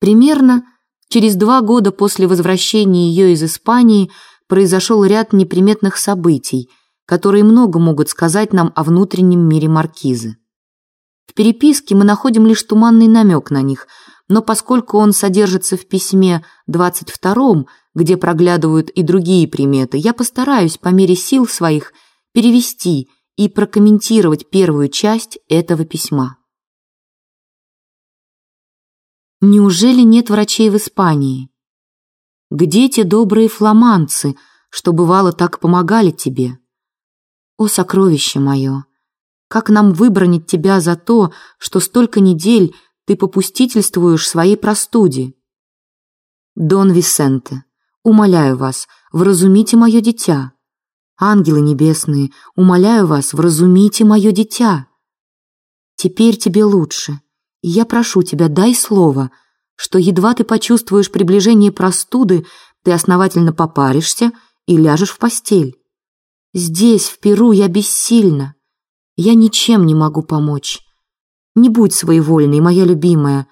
Примерно через два года после возвращения ее из Испании произошел ряд неприметных событий, которые много могут сказать нам о внутреннем мире маркизы. В переписке мы находим лишь туманный намек на них, но поскольку он содержится в письме 22 где проглядывают и другие приметы, я постараюсь по мере сил своих перевести и прокомментировать первую часть этого письма. Неужели нет врачей в Испании? Где те добрые фламандцы, что бывало так помогали тебе? О, сокровище мое! Как нам выбронить тебя за то, что столько недель ты попустительствуешь своей простуде? Дон Висенте, умоляю вас, вразумите мое дитя. Ангелы небесные, умоляю вас, вразумите мое дитя. Теперь тебе лучше. Я прошу тебя, дай слово, что едва ты почувствуешь приближение простуды, ты основательно попаришься и ляжешь в постель. Здесь, в Перу, я бессильна. Я ничем не могу помочь. Не будь своевольной, моя любимая.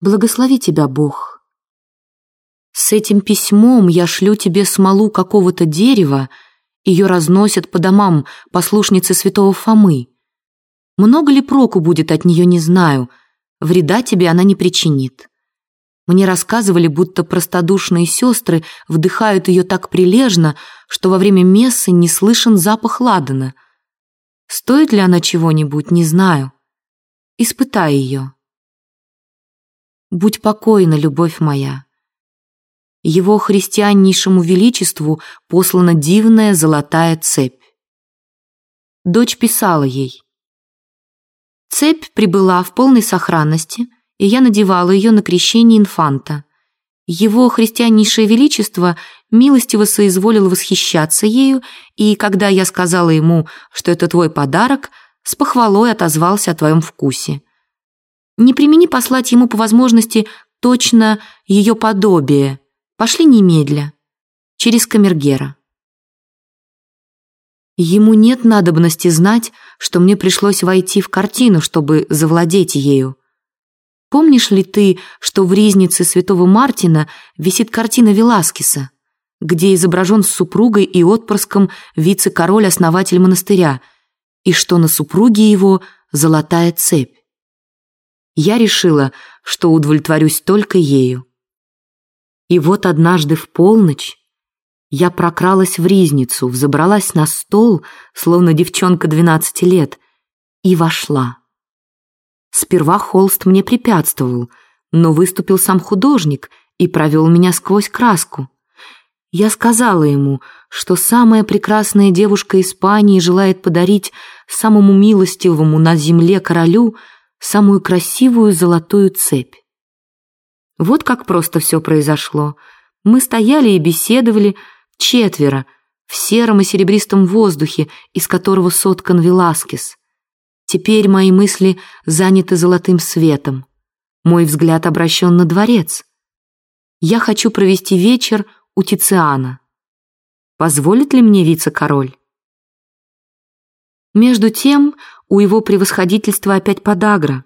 Благослови тебя Бог. С этим письмом я шлю тебе смолу какого-то дерева, ее разносят по домам послушницы святого Фомы. Много ли проку будет от нее, не знаю. Вреда тебе она не причинит. Мне рассказывали, будто простодушные сестры вдыхают ее так прилежно, что во время мессы не слышен запах ладана. Стоит ли она чего-нибудь, не знаю. Испытай ее. Будь покойна, любовь моя. Его христианнейшему величеству послана дивная золотая цепь. Дочь писала ей. Цепь прибыла в полной сохранности, и я надевала ее на крещение инфанта. Его христианнейшее величество милостиво соизволил восхищаться ею, и когда я сказала ему, что это твой подарок, с похвалой отозвался о твоем вкусе. Не примени послать ему по возможности точно ее подобие. Пошли немедля, через камергера. Ему нет надобности знать, что мне пришлось войти в картину, чтобы завладеть ею. Помнишь ли ты, что в ризнице святого Мартина висит картина Веласкеса, где изображен с супругой и отпрыском вице-король-основатель монастыря, и что на супруге его золотая цепь? Я решила, что удовлетворюсь только ею. И вот однажды в полночь я прокралась в ризницу, взобралась на стол, словно девчонка двенадцати лет, и вошла. Сперва холст мне препятствовал, но выступил сам художник и провел меня сквозь краску. Я сказала ему, что самая прекрасная девушка Испании желает подарить самому милостивому на земле королю самую красивую золотую цепь. Вот как просто все произошло. Мы стояли и беседовали, Четверо, в сером и серебристом воздухе, из которого соткан Веласкес. Теперь мои мысли заняты золотым светом. Мой взгляд обращен на дворец. Я хочу провести вечер у Тициана. Позволит ли мне вице-король? Между тем, у его превосходительства опять подагра.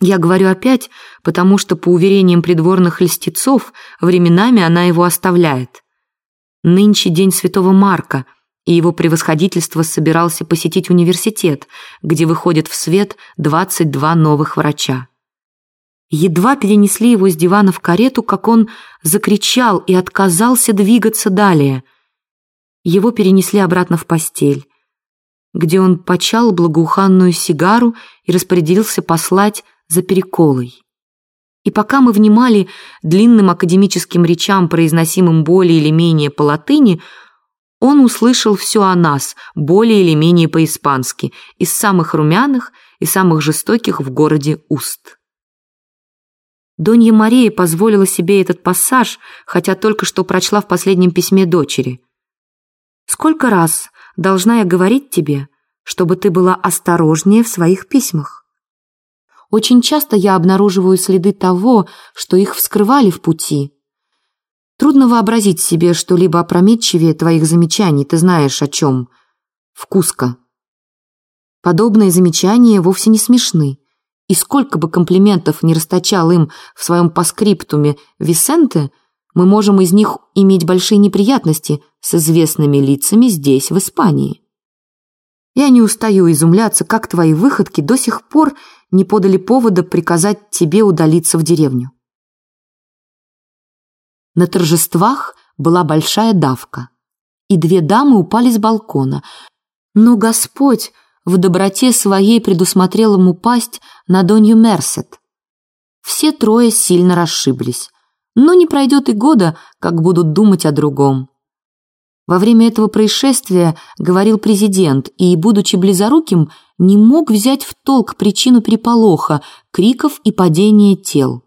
Я говорю опять, потому что, по уверениям придворных льстецов, временами она его оставляет. Нынче день Святого Марка, и его превосходительство собирался посетить университет, где выходят в свет 22 новых врача. Едва перенесли его с дивана в карету, как он закричал и отказался двигаться далее. Его перенесли обратно в постель, где он почал благоуханную сигару и распорядился послать за переколой. И пока мы внимали длинным академическим речам, произносимым более или менее по латыни, он услышал все о нас, более или менее по-испански, из самых румяных и самых жестоких в городе уст. Донья Мария позволила себе этот пассаж, хотя только что прочла в последнем письме дочери. «Сколько раз должна я говорить тебе, чтобы ты была осторожнее в своих письмах?» Очень часто я обнаруживаю следы того, что их вскрывали в пути. Трудно вообразить себе что-либо опрометчивее твоих замечаний, ты знаешь о чем. Вкуска. Подобные замечания вовсе не смешны. И сколько бы комплиментов не расточал им в своем паскриптуме Висенте, мы можем из них иметь большие неприятности с известными лицами здесь, в Испании. Я не устаю изумляться, как твои выходки до сих пор не подали повода приказать тебе удалиться в деревню. На торжествах была большая давка, и две дамы упали с балкона. Но Господь в доброте своей предусмотрел ему пасть на Донью Мерсет. Все трое сильно расшиблись, но не пройдет и года, как будут думать о другом. Во время этого происшествия говорил президент и, будучи близоруким, не мог взять в толк причину переполоха, криков и падения тел.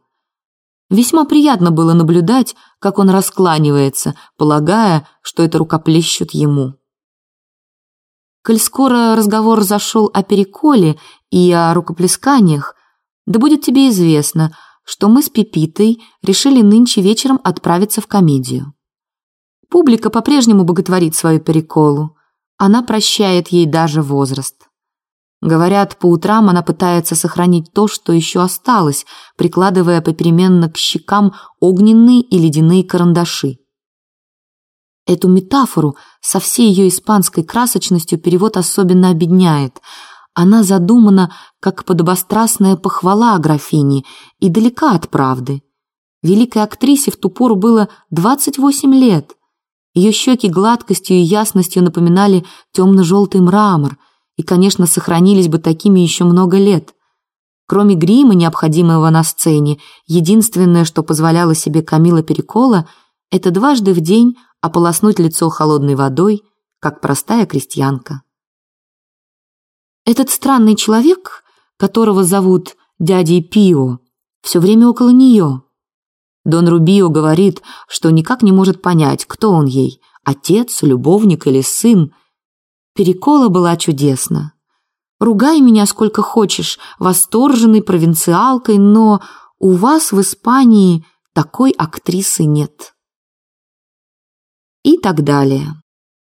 Весьма приятно было наблюдать, как он раскланивается, полагая, что это рукоплещут ему. Коль скоро разговор зашел о переколе и о рукоплесканиях, да будет тебе известно, что мы с Пепитой решили нынче вечером отправиться в комедию. Публика по-прежнему боготворит свою переколу. Она прощает ей даже возраст. Говорят, по утрам она пытается сохранить то, что еще осталось, прикладывая попеременно к щекам огненные и ледяные карандаши. Эту метафору со всей ее испанской красочностью перевод особенно обедняет. Она задумана как подобострастная похвала графини и далека от правды. Великой актрисе в ту пору было 28 лет. Ее щеки гладкостью и ясностью напоминали темно-желтый мрамор и, конечно, сохранились бы такими еще много лет. Кроме грима, необходимого на сцене, единственное, что позволяла себе Камила Перекола, это дважды в день ополоснуть лицо холодной водой, как простая крестьянка. Этот странный человек, которого зовут дядей Пио, все время около нее. Дон Рубио говорит, что никак не может понять, кто он ей, отец, любовник или сын. Перекола была чудесна. Ругай меня сколько хочешь, восторженной провинциалкой, но у вас в Испании такой актрисы нет и так далее.